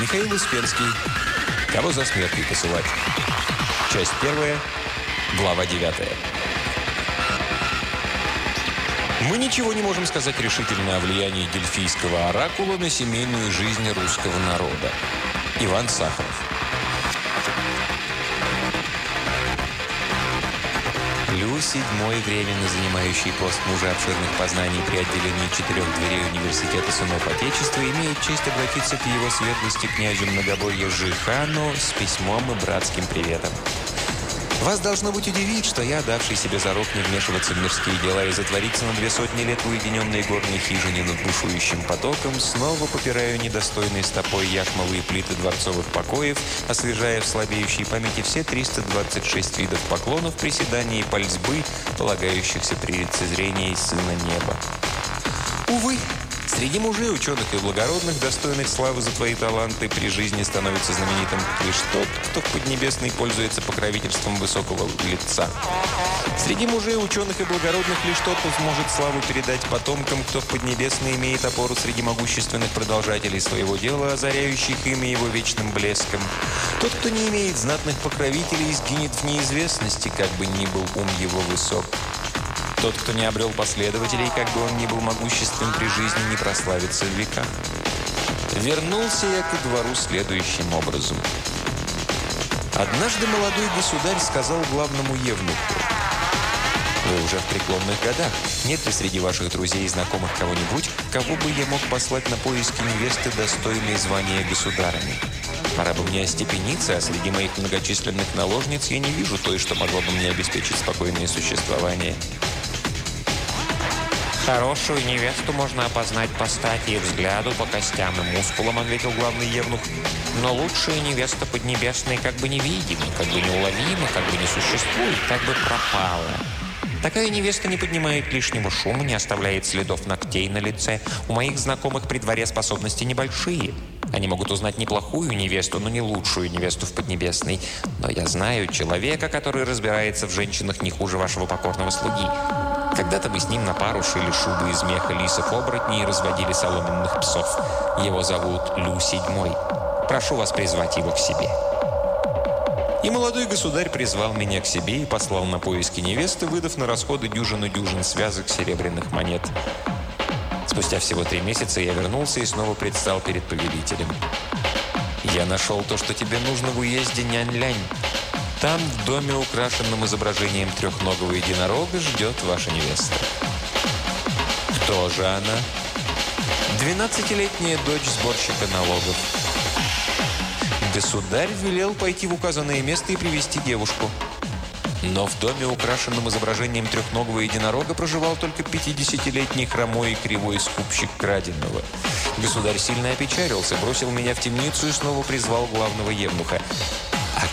Михаил Успенский. Кого за смертью посылать? Часть первая, глава девятая. Мы ничего не можем сказать решительно о влиянии дельфийского оракула на семейную жизнь русского народа. Иван Сахаров. Лю, седьмой, временно занимающий пост мужа обширных познаний при отделении четырех дверей Университета сынов Отечества, имеет честь обратиться к его светлости князю многоборья Жихану с письмом и братским приветом. Вас должно быть удивить, что я, давший себе зарок не вмешиваться в мирские дела и затвориться на две сотни лет в уединенной горной хижине над бушующим потоком, снова попираю недостойной стопой яшмовые плиты дворцовых покоев, освежая в слабеющей памяти все 326 видов поклонов, приседаний и пальцбы, полагающихся при лицезрении Сына Неба. Увы, Среди мужей, ученых и благородных, достойных славы за твои таланты, при жизни становится знаменитым лишь тот, кто в Поднебесной пользуется покровительством высокого лица. Среди мужей, ученых и благородных лишь тот, кто сможет славу передать потомкам, кто в Поднебесной имеет опору среди могущественных продолжателей своего дела, озаряющих имя его вечным блеском. Тот, кто не имеет знатных покровителей, сгинет в неизвестности, как бы ни был ум его высок. Тот, кто не обрел последователей, как бы он ни был могуществен при жизни, не прославится в века. Вернулся я ко двору следующим образом. Однажды молодой государь сказал главному евнуху, «Вы уже в преклонных годах. Нет ли среди ваших друзей и знакомых кого-нибудь, кого бы я мог послать на поиски невесты, достойной звания государыни? Пора бы мне остепениться, а среди моих многочисленных наложниц я не вижу той, что могло бы мне обеспечить спокойное существование». «Хорошую невесту можно опознать по стати и взгляду, по костям и мускулам», — ответил главный евнух. «Но лучшая невеста Поднебесной как бы невидима, как бы неуловима, как бы не существует, как бы пропала». Такая невеста не поднимает лишнего шума, не оставляет следов ногтей на лице. У моих знакомых при дворе способности небольшие. Они могут узнать неплохую невесту, но не лучшую невесту в Поднебесной. Но я знаю человека, который разбирается в женщинах не хуже вашего покорного слуги. Когда-то мы с ним на пару шили шубы из меха лисов-оборотней и разводили соломенных псов. Его зовут Лю Седьмой. Прошу вас призвать его к себе». И молодой государь призвал меня к себе и послал на поиски невесты, выдав на расходы дюжину-дюжин связок серебряных монет. Спустя всего три месяца я вернулся и снова предстал перед повелителем. «Я нашел то, что тебе нужно в уезде Нянь-Лянь. Там, в доме, украшенном изображением трехногого единорога, ждет ваша невеста. Кто же она? Двенадцатилетняя дочь сборщика налогов. Государь велел пойти в указанное место и привести девушку. Но в доме, украшенном изображением трехногого единорога, проживал только 50-летний хромой и кривой скупщик краденого. Государь сильно опечалился, бросил меня в темницу и снова призвал главного евнуха.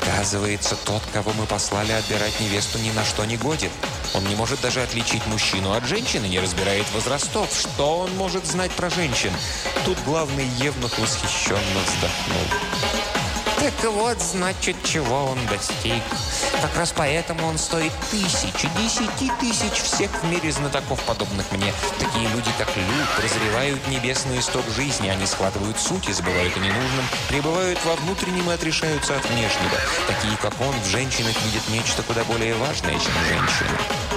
Оказывается, тот, кого мы послали отбирать невесту, ни на что не годен. Он не может даже отличить мужчину от женщины, не разбирает возрастов. Что он может знать про женщин? Тут главный евнух восхищенно вздохнул. Так вот, значит, чего он достиг. Как раз поэтому он стоит тысячи, десяти тысяч всех в мире знатоков, подобных мне. Такие люди, как Люк, разрывают небесный исток жизни. Они складывают суть и забывают о ненужном, пребывают во внутреннем и отрешаются от внешнего. Такие, как он, в женщинах видят нечто куда более важное, чем женщина.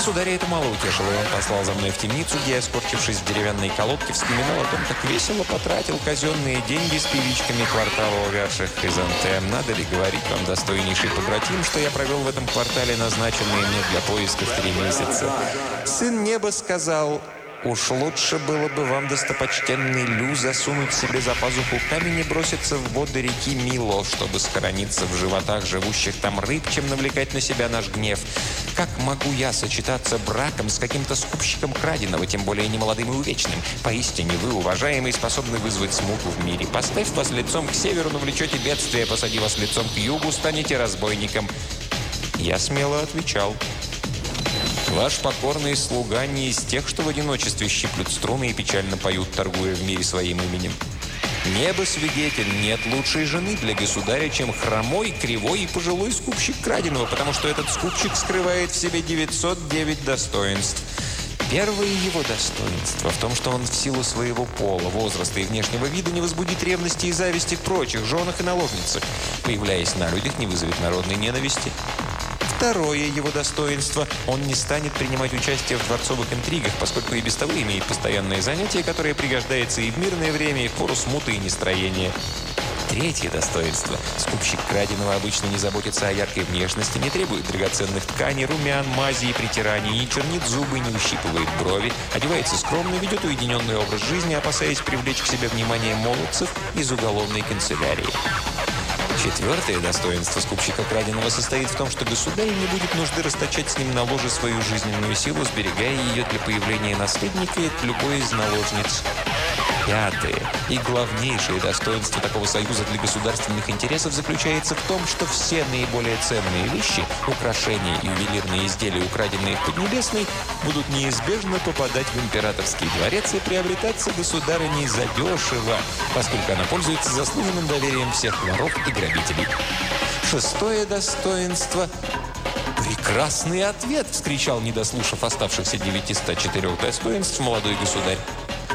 Государя это мало утешило, и он послал за мной в темницу, где я, скорчившись в деревянной колодке, вспоминал о том, как весело потратил казенные деньги с певичками квартала увядших хризантем. Надо ли говорить вам, достойнейший побратим, что я провел в этом квартале назначенные мне для поисков три месяца? Сын неба сказал, Уж лучше было бы вам, достопочтенный Лю, засунуть себе за пазуху камень и броситься в воды реки Мило, чтобы схорониться в животах живущих там рыб, чем навлекать на себя наш гнев. Как могу я сочетаться браком с каким-то скупщиком краденого, тем более немолодым и увечным? Поистине вы, уважаемый, способны вызвать смуту в мире. Поставь вас лицом к северу, навлечете бедствие, посади вас лицом к югу, станете разбойником. Я смело отвечал – Ваш покорный слуга не из тех, что в одиночестве щиплют струны и печально поют, торгуя в мире своим именем. Небо свидетель, нет лучшей жены для государя, чем хромой, кривой и пожилой скупщик краденого, потому что этот скупщик скрывает в себе 909 достоинств. Первое его достоинство в том, что он в силу своего пола, возраста и внешнего вида не возбудит ревности и зависти к прочих женах и наложницах. Появляясь на людях, не вызовет народной ненависти. Второе его достоинство – он не станет принимать участие в дворцовых интригах, поскольку и без того имеет постоянное занятие, которое пригождается и в мирное время, и в пору смуты и нестроения. Третье достоинство. Скупщик краденого обычно не заботится о яркой внешности, не требует драгоценных тканей, румян, мази и притираний, не чернит зубы, не ущипывает брови, одевается скромно, ведет уединенный образ жизни, опасаясь привлечь к себе внимание молодцев из уголовной канцелярии. Четвертое достоинство скупщика краденого состоит в том, что государь не будет нужды расточать с ним на ложе свою жизненную силу, сберегая ее для появления наследника и от любой из наложниц. Пятое и главнейшее достоинство такого союза для государственных интересов заключается в том, что все наиболее ценные вещи, украшения и ювелирные изделия, украденные в Поднебесной, будут неизбежно попадать в императорский дворец и приобретаться государыней задешево, поскольку она пользуется заслуженным доверием всех воров и грабителей. Шестое достоинство «Прекрасный ответ!» – вскричал, не дослушав оставшихся 904 достоинств, молодой государь.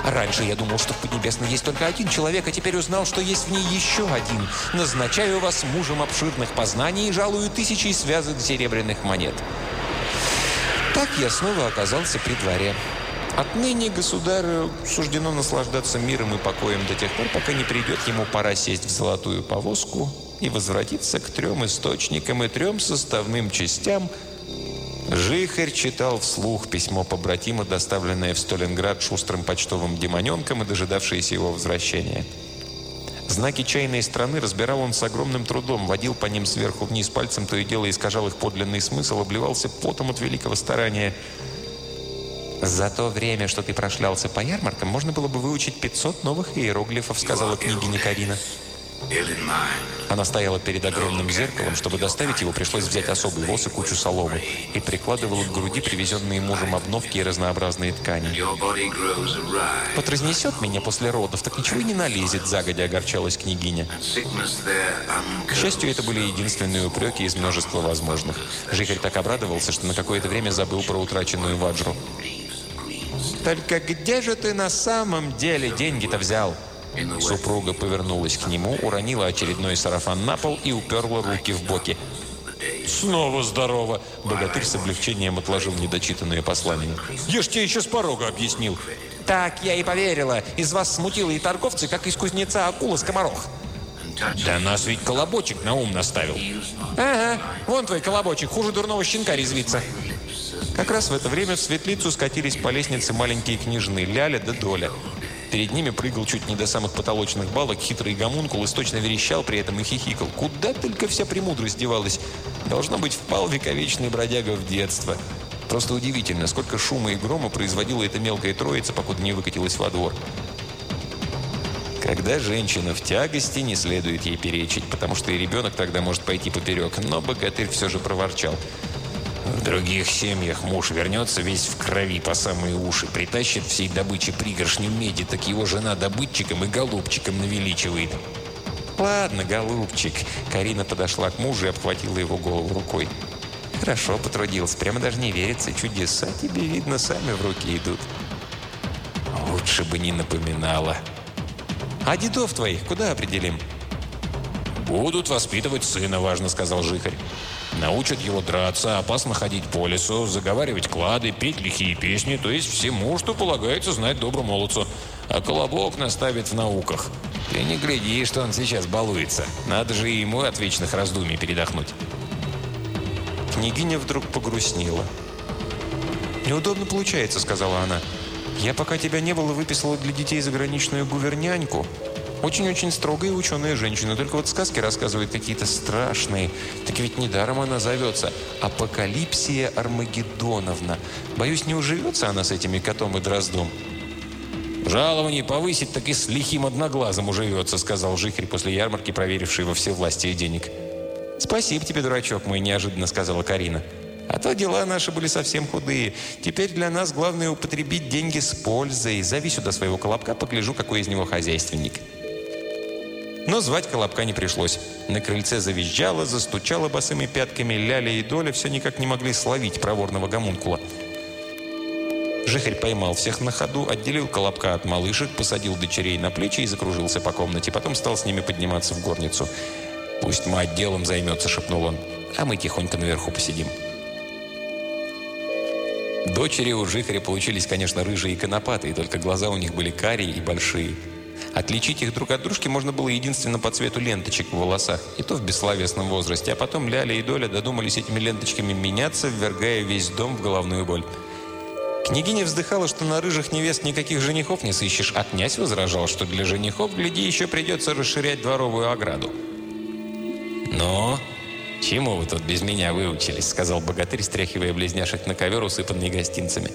Раньше я думал, что в Поднебесной есть только один человек, а теперь узнал, что есть в ней еще один. Назначаю вас мужем обширных познаний и жалую тысячи связок серебряных монет. Так я снова оказался при дворе. Отныне государю суждено наслаждаться миром и покоем до тех пор, пока не придет ему пора сесть в золотую повозку и возвратиться к трем источникам и трем составным частям – Жихарь читал вслух письмо побратима, доставленное в Сталинград шустрым почтовым демоненком и дожидавшееся его возвращения. Знаки чайной страны разбирал он с огромным трудом, водил по ним сверху вниз пальцем, то и дело искажал их подлинный смысл, обливался потом от великого старания. «За то время, что ты прошлялся по ярмаркам, можно было бы выучить 500 новых иероглифов», сказала княгиня Карина. Она стояла перед огромным зеркалом. Чтобы доставить его, пришлось взять особый воз и кучу соломы. И прикладывала к груди привезенные мужем обновки и разнообразные ткани. «Вот разнесет меня после родов, так ничего и не налезет», – загодя огорчалась княгиня. К счастью, это были единственные упреки из множества возможных. Жихарь так обрадовался, что на какое-то время забыл про утраченную ваджру. «Только где же ты на самом деле деньги-то взял?» Супруга повернулась к нему, уронила очередной сарафан на пол и уперла руки в боки. «Снова здорово!» Богатырь с облегчением отложил недочитанное послание. «Я ж тебе еще с порога объяснил!» «Так я и поверила. Из вас смутило и торговцы, как из кузнеца акула скоморох». «Да нас ведь колобочек на ум наставил». «Ага, вон твой колобочек, хуже дурного щенка резвится». Как раз в это время в светлицу скатились по лестнице маленькие княжны Ляля да Доля. Перед ними прыгал чуть не до самых потолочных балок хитрый гомункул и точно верещал при этом и хихикал. Куда только вся премудрость девалась. Должно быть, впал вековечный бродяга в детство. Просто удивительно, сколько шума и грома производила эта мелкая троица, покуда не выкатилась во двор. Когда женщина в тягости, не следует ей перечить, потому что и ребенок тогда может пойти поперек. Но богатырь все же проворчал – в других семьях муж вернется весь в крови по самые уши, притащит всей добычи пригоршню меди, так его жена добытчиком и голубчиком навеличивает. «Ладно, голубчик». Карина подошла к мужу и обхватила его голову рукой. «Хорошо потрудился. Прямо даже не верится. Чудеса тебе, видно, сами в руки идут». «Лучше бы не напоминала». «А дедов твоих куда определим?» «Будут воспитывать сына, важно», — сказал Жихарь. Научат его драться, опасно ходить по лесу, заговаривать клады, петь лихие песни, то есть всему, что полагается знать доброму молодцу. А Колобок наставит в науках. Ты не гляди, что он сейчас балуется. Надо же ему от вечных раздумий передохнуть. Княгиня вдруг погрустнела. «Неудобно получается», — сказала она. «Я, пока тебя не было, выписала для детей заграничную гуверняньку. Очень-очень строгая ученая женщина. Только вот сказки рассказывает какие-то страшные. Так ведь недаром она зовется Апокалипсия Армагеддоновна. Боюсь, не уживется она с этими котом и дроздом. «Жалование повысить, так и с лихим одноглазом уживется», сказал Жихарь после ярмарки, проверивший во все власти денег. «Спасибо тебе, дурачок мой», неожиданно сказала Карина. А то дела наши были совсем худые. Теперь для нас главное употребить деньги с пользой. Зови сюда своего колобка, погляжу, какой из него хозяйственник. Но звать Колобка не пришлось. На крыльце завизжало, застучало босыми пятками, Ляля и Доля все никак не могли словить проворного гомункула. Жихарь поймал всех на ходу, отделил колобка от малышек, посадил дочерей на плечи и закружился по комнате. Потом стал с ними подниматься в горницу. «Пусть мать делом займется», — шепнул он, — «а мы тихонько наверху посидим». Дочери у Жихаря получились, конечно, рыжие и конопатые, только глаза у них были карие и большие. Отличить их друг от дружки можно было единственно по цвету ленточек в волосах, и то в бессловесном возрасте. А потом Ляля и Доля додумались этими ленточками меняться, ввергая весь дом в головную боль. Княгиня вздыхала, что на рыжих невест никаких женихов не сыщешь, а князь возражал, что для женихов, гляди, еще придется расширять дворовую ограду. «Но чему вы тут без меня выучились?» – сказал богатырь, стряхивая близняшек на ковер, усыпанный гостинцами.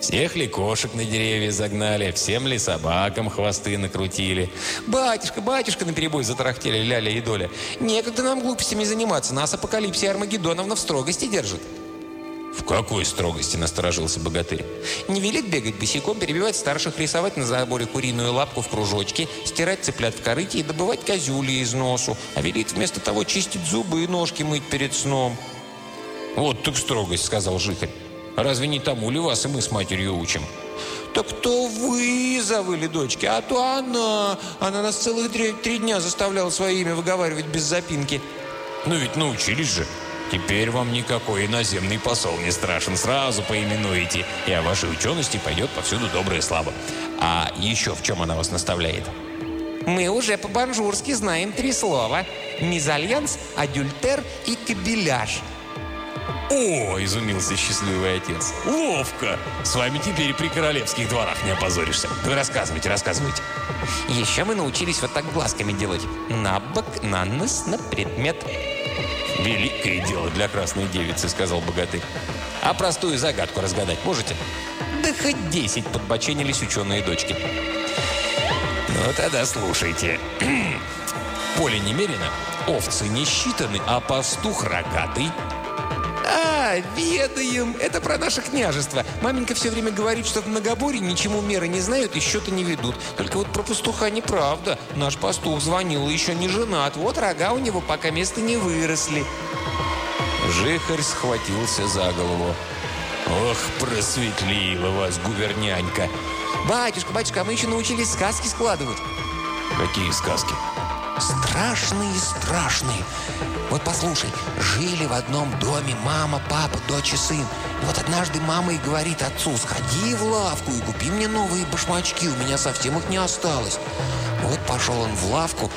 «Всех ли кошек на деревья загнали, всем ли собакам хвосты накрутили?» «Батюшка, батюшка!» – наперебой затарахтели Ляля и Доля. «Некогда нам глупостями заниматься, нас апокалипсия Армагеддоновна в строгости держит». «В какой строгости?» – насторожился богатырь. «Не велит бегать босиком, перебивать старших, рисовать на заборе куриную лапку в кружочке, стирать цыплят в корыте и добывать козюли из носу, а велит вместо того чистить зубы и ножки мыть перед сном». «Вот так строгость», – сказал Жихарь. «Разве не тому ли вас и мы с матерью учим?» «Так кто вы?» – завыли дочки. «А то она! Она нас целых три, три дня заставляла свое имя выговаривать без запинки». «Ну ведь научились же!» Теперь вам никакой иноземный посол не страшен. Сразу поименуете, и о вашей учености пойдет повсюду добрая слава. А еще в чем она вас наставляет? Мы уже по-банжурски знаем три слова. Мезальянс, адюльтер и кабеляж. «О!» – изумился счастливый отец. «Ловко! С вами теперь при королевских дворах не опозоришься. Вы рассказывайте, рассказывайте». Еще мы научились вот так глазками делать. На бок, на нос, на предмет. «Великое дело для красной девицы», — сказал богатырь. «А простую загадку разгадать можете?» «Да хоть десять», — подбоченились ученые дочки. «Ну тогда слушайте. Поле немерено, овцы не считаны, а пастух рогатый». «А, ведаем! Это про наше княжество. Маменька все время говорит, что в Многоборе ничему меры не знают и счета не ведут. Только вот про пастуха неправда. Наш пастух звонил и еще не женат. Вот рога у него пока места не выросли». Жихарь схватился за голову. «Ох, просветлила вас, гувернянька!» «Батюшка, батюшка, а мы еще научились сказки складывать». «Какие сказки?» Страшные, страшные. Вот послушай, жили в одном доме мама, папа, дочь и сын. И вот однажды мама и говорит отцу, сходи в лавку и купи мне новые башмачки, у меня совсем их не осталось. Вот пошел он в лавку,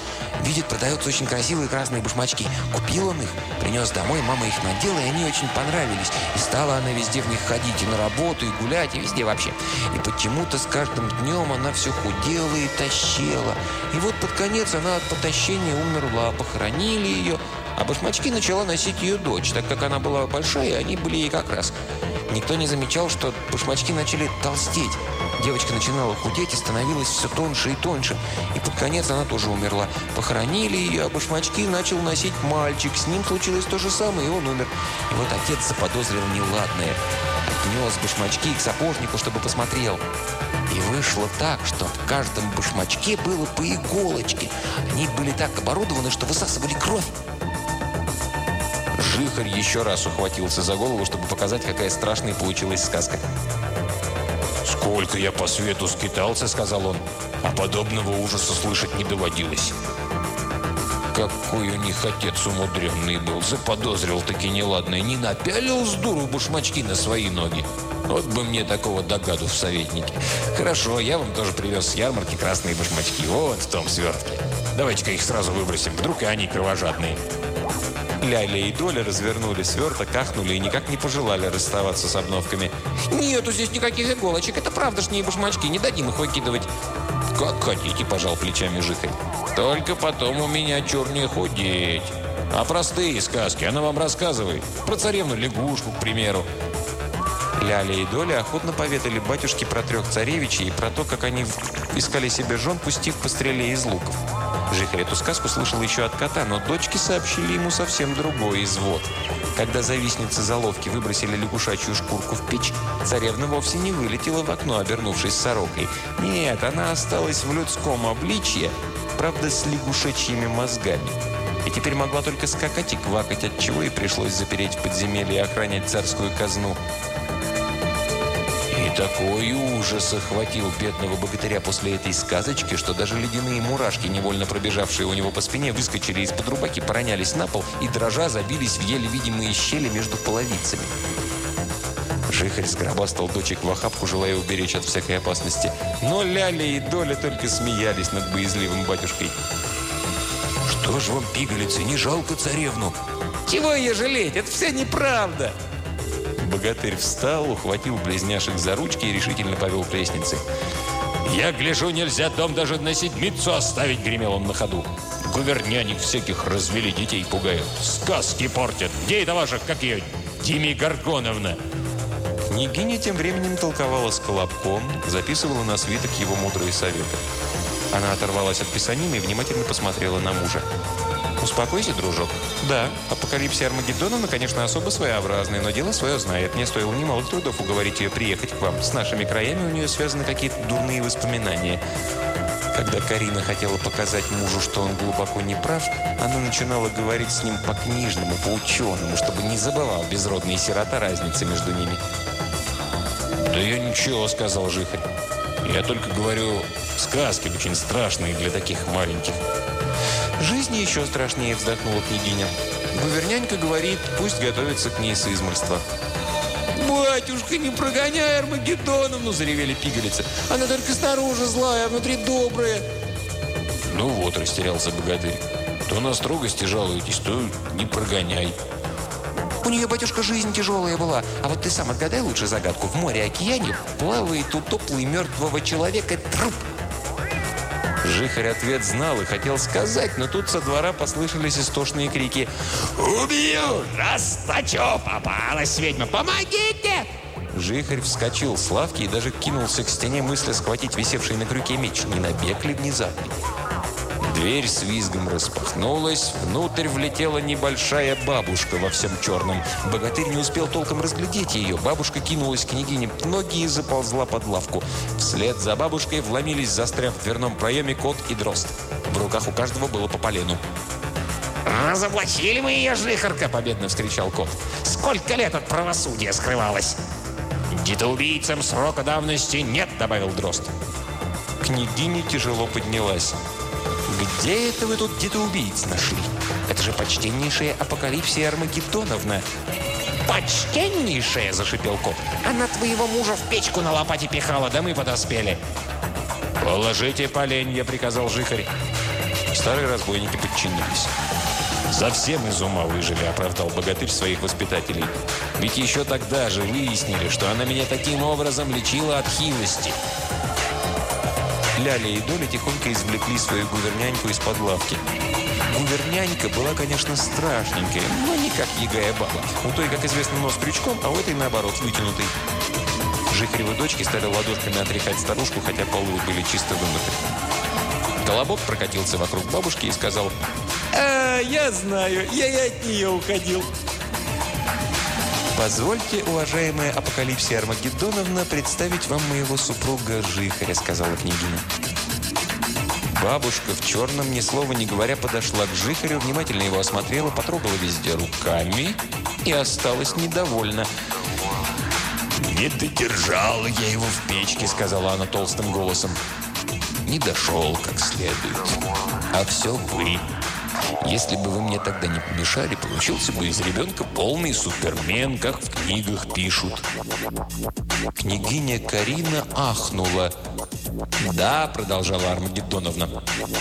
видит, продаются очень красивые красные башмачки. Купил он их, принес домой, мама их надела, и они очень понравились. И стала она везде в них ходить, и на работу, и гулять, и везде вообще. И почему-то с каждым днем она все худела и тащила. И вот под конец она от потащения умерла, похоронили ее, а башмачки начала носить ее дочь, так как она была большая, и они были ей как раз. Никто не замечал, что башмачки начали толстеть. Девочка начинала худеть и становилась все тоньше и тоньше. И под конец она тоже умерла. Похоронили ее, а башмачки начал носить мальчик. С ним случилось то же самое, и он умер. И вот отец заподозрил неладное. Отнес башмачки к сапожнику, чтобы посмотрел. И вышло так, что в каждом башмачке было по иголочке. Они были так оборудованы, что высасывали кровь. Жихарь еще раз ухватился за голову, чтобы показать, какая страшная получилась сказка. «Сколько я по свету скитался», — сказал он, — «а подобного ужаса слышать не доводилось». Какой у них отец умудренный был, заподозрил таки неладное, не напялил с дуру башмачки на свои ноги. Вот бы мне такого догаду в советнике. Хорошо, я вам тоже привез с ярмарки красные башмачки, вот в том свертке. Давайте-ка их сразу выбросим, вдруг и они кровожадные. Ляля и Доля развернули сверток, кахнули и никак не пожелали расставаться с обновками. «Нету здесь никаких иголочек, это правдошние башмачки, не дадим их выкидывать». «Как хотите», – пожал плечами Жихарь. «Только потом у меня чернее худеть. А простые сказки она вам рассказывает. Про царевну-лягушку, к примеру. Ляля и Доля охотно поведали батюшке про трех царевичей и про то, как они искали себе жен, пустив по стреле из луков. Жихарь эту сказку слышал еще от кота, но дочки сообщили ему совсем другой извод. Когда завистницы заловки выбросили лягушачью шкурку в печь, царевна вовсе не вылетела в окно, обернувшись сорокой. Нет, она осталась в людском обличье, правда, с лягушачьими мозгами. И теперь могла только скакать и квакать, от чего и пришлось запереть в подземелье и охранять царскую казну. «И такой ужас охватил бедного богатыря после этой сказочки, что даже ледяные мурашки, невольно пробежавшие у него по спине, выскочили из-под рубаки, поронялись на пол и, дрожа, забились в еле видимые щели между половицами. Жихарь сгробастал дочек в охапку, желая уберечь от всякой опасности. Но Ляля и Доля только смеялись над боязливым батюшкой. «Что ж вам, пигалицы, не жалко царевну?» «Чего ее жалеть? Это все неправда!» Богатырь встал, ухватил близняшек за ручки и решительно повел к лестнице. «Я гляжу, нельзя дом даже на седмицу оставить!» — гремел он на ходу. «Гуверняник всяких развели, детей пугают. Сказки портят. Где это ваша, как ее, Тими Гаргоновна?» Княгиня тем временем толковала с Колобком, записывала на свиток его мудрые советы. Она оторвалась от писанины и внимательно посмотрела на мужа. «Успокойся, дружок. Да, апокалипсия Армагеддона, конечно, особо своеобразный, но дело свое знает. Мне стоило немало трудов уговорить ее приехать к вам. С нашими краями у нее связаны какие-то дурные воспоминания». Когда Карина хотела показать мужу, что он глубоко не прав, она начинала говорить с ним по-книжному, по-ученому, чтобы не забывал безродный сирота разницы между ними. «Да я ничего», — сказал Жихарь. «Я только говорю, сказки очень страшные для таких маленьких». «Жизни еще страшнее», — вздохнула княгиня. Гувернянька говорит, пусть готовится к ней с измольства. «Батюшка, не прогоняй Армагеддоновну!» – заревели пигалицы. «Она только снаружи злая, а внутри добрая!» «Ну вот», – растерялся богатырь. «То на строгости жалуетесь, то не прогоняй». У нее, батюшка, жизнь тяжелая была. А вот ты сам отгадай лучше загадку. В море-океане плавает утоплый мертвого человека труп. Жихарь ответ знал и хотел сказать, но тут со двора послышались истошные крики. «Убью! Расточу! Попалась ведьма! Помогите!» Жихарь вскочил с лавки и даже кинулся к стене мысли схватить висевший на крюке меч. Не набег ли внезапный? Дверь с визгом распахнулась. Внутрь влетела небольшая бабушка во всем черном. Богатырь не успел толком разглядеть ее. Бабушка кинулась к княгине ноги и заползла под лавку. Вслед за бабушкой вломились, застряв в дверном проеме, кот и дрозд. В руках у каждого было по полену. «Разоблачили мы ее, жихарка!» – победно вскричал кот. «Сколько лет от правосудия скрывалась!» «Детоубийцам срока давности нет!» – добавил дрозд. Княгиня тяжело поднялась. Где это вы тут где-то убийц нашли? Это же почтеннейшая апокалипсия Армагеддоновна. «Почтеннейшая!» – зашипел кот. «Она твоего мужа в печку на лопате пихала, да мы подоспели!» «Положите поленья!» – приказал Жихарь. Старые разбойники подчинились. «Совсем из ума выжили», – оправдал богатырь своих воспитателей. «Ведь еще тогда же выяснили, что она меня таким образом лечила от хилости». Ляля и Доля тихонько извлекли свою гуверняньку из-под лавки. Гувернянька была, конечно, страшненькая, но не как ягая баба. У той, как известно, нос крючком, а у этой, наоборот, вытянутый. Жихаревы дочки стали ладошками отряхать старушку, хотя полы были чисто вымыты. Колобок прокатился вокруг бабушки и сказал, «А, я знаю, я и от нее уходил». «Позвольте, уважаемая Апокалипсия Армагеддоновна, представить вам моего супруга Жихаря», сказала княгиня. Бабушка в черном, ни слова не говоря, подошла к Жихарю, внимательно его осмотрела, потрогала везде руками и осталась недовольна. «Не додержала я его в печке», — сказала она толстым голосом. «Не дошел как следует. А все вы. Если бы вы мне тогда не помешали, получился бы из ребенка полный супермен, как в книгах пишут». Княгиня Карина ахнула. «Да», — продолжала Армагеддоновна,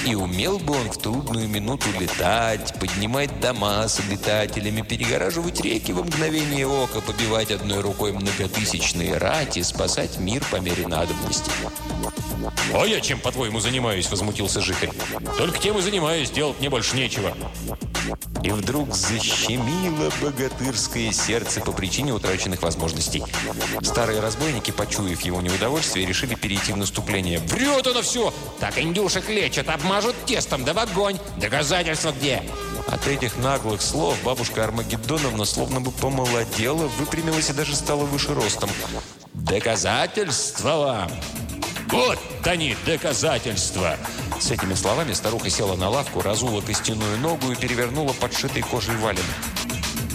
«и умел бы он в трудную минуту летать, поднимать дома с обитателями, перегораживать реки во мгновение ока, побивать одной рукой многотысячные рати, спасать мир по мере надобности». «А я чем, по-твоему, занимаюсь?» – возмутился Жихарь. «Только тем и занимаюсь, делать мне больше нечего». И вдруг защемило богатырское сердце по причине утраченных возможностей. Старые разбойники, почуяв его неудовольствие, решили перейти в наступление. «Врет оно все! Так индюшек лечат, обмажут тестом, да в огонь! Доказательства где?» От этих наглых слов бабушка Армагеддоновна словно бы помолодела, выпрямилась и даже стала выше ростом. «Доказательства вам! Вот они, доказательства!» С этими словами старуха села на лавку, разула костяную ногу и перевернула подшитый кожей вален.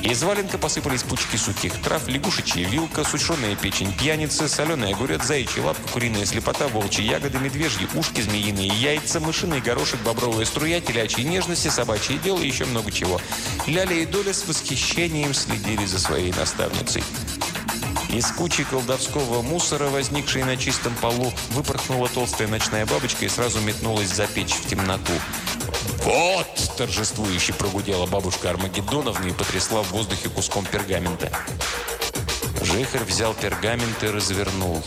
Из валенка посыпались пучки сухих трав, лягушечья вилка, сушеная печень пьяницы, соленый огурец, заячья лапка, куриная слепота, волчьи ягоды, медвежьи ушки, змеиные яйца, мышиный горошек, бобровая струя, телячьи нежности, собачье дело и еще много чего. Ляля и Доля с восхищением следили за своей наставницей. Из кучи колдовского мусора, возникшей на чистом полу, выпорхнула толстая ночная бабочка и сразу метнулась за печь в темноту. «Вот!» – торжествующе прогудела бабушка Армагеддоновна и потрясла в воздухе куском пергамента. Жихарь взял пергамент и развернул.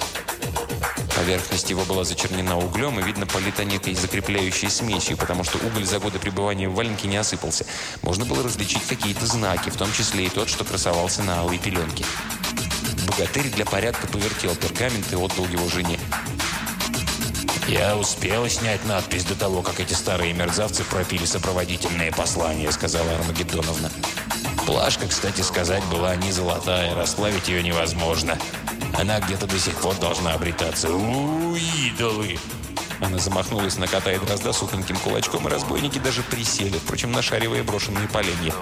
Поверхность его была зачернена углем и, видно, полита закрепляющей смесью, потому что уголь за годы пребывания в валенке не осыпался. Можно было различить какие-то знаки, в том числе и тот, что красовался на алой пеленке. Богатырь для порядка повертел пергамент и отдал его жене. «Я успел снять надпись до того, как эти старые мерзавцы пропили сопроводительные послания», сказала Армагеддоновна. Плашка, кстати сказать, была не золотая, расплавить ее невозможно. Она где-то до сих пор должна обретаться. У, идолы! Она замахнулась на кота и дрозда сухоньким кулачком, и разбойники даже присели, впрочем, нашаривая брошенные поленья.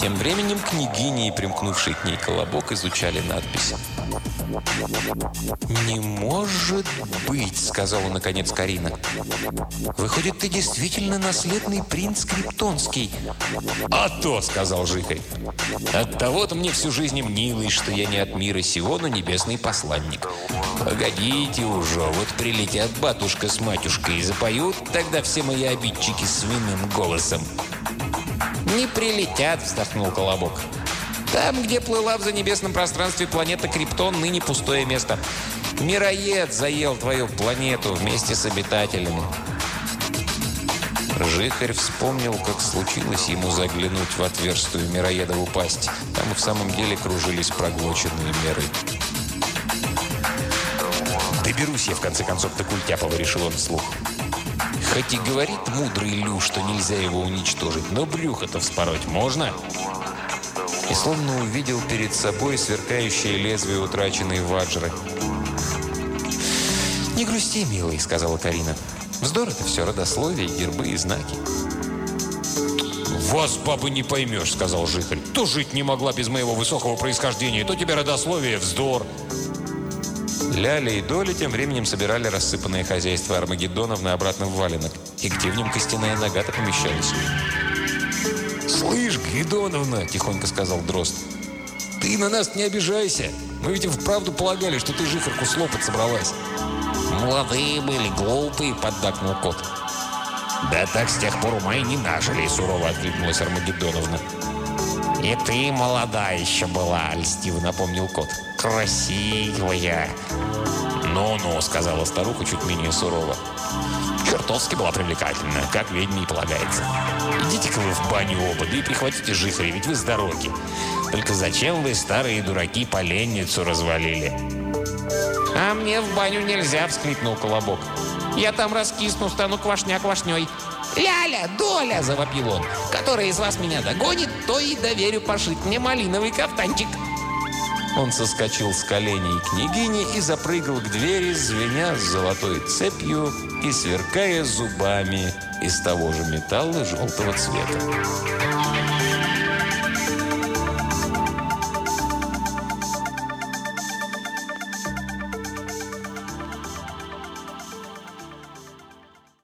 Тем временем княгини и примкнувший к ней колобок изучали надпись. «Не может быть!» – сказала наконец Карина. «Выходит, ты действительно наследный принц Криптонский!» «А то!» – сказал Жихарь. «От того-то мне всю жизнь мнилось, что я не от мира сего, но небесный посланник. Погодите уже, вот прилетят батюшка с матюшкой и запоют тогда все мои обидчики свиным голосом». «Не прилетят», – вздохнул Колобок. «Там, где плыла в занебесном пространстве планета Криптон, ныне пустое место. Мироед заел твою планету вместе с обитателями». Жихарь вспомнил, как случилось ему заглянуть в отверстую мироедову пасть. Там и в самом деле кружились проглоченные меры. «Доберусь я, в конце концов, до Культяпова», — решил он вслух. Хоть и говорит мудрый Лю, что нельзя его уничтожить, но брюхо-то вспороть можно. И словно увидел перед собой сверкающее лезвие утраченной ваджры. «Не грусти, милый», — сказала Карина. «Вздор это все, родословие, гербы и знаки». «Вас, бабы, не поймешь», — сказал Жихарь. «То жить не могла без моего высокого происхождения, то тебе родословие вздор». Ляля и Доля тем временем собирали рассыпанное хозяйство Армагеддоновны обратно в валенок. И где в нем костяная нога-то помещалась? «Слышь, Гвидоновна!» – тихонько сказал Дрозд. «Ты на нас не обижайся. Мы ведь и вправду полагали, что ты жихарку слопать собралась». «Молодые были, глупые», – поддакнул кот. «Да так с тех пор ума и не нажили», – сурово откликнулась Армагеддоновна. «И ты молода еще была», – льстиво напомнил кот. «Красивая». «Ну-ну», – сказала старуха чуть менее сурово. Чертовски была привлекательна, как ведьме и полагается. Идите-ка вы в баню оба, да и прихватите жихаря, ведь вы с дороги. Только зачем вы, старые дураки, поленницу развалили? «А мне в баню нельзя!» – всхлипнул Колобок. «Я там раскисну, стану квашня квашней!» «Ляля, доля!» – завопил он. «Который из вас меня догонит, то и доверю пошить мне малиновый кафтанчик!» Он соскочил с коленей княгини и запрыгал к двери, звеня с золотой цепью и сверкая зубами из того же металла желтого цвета.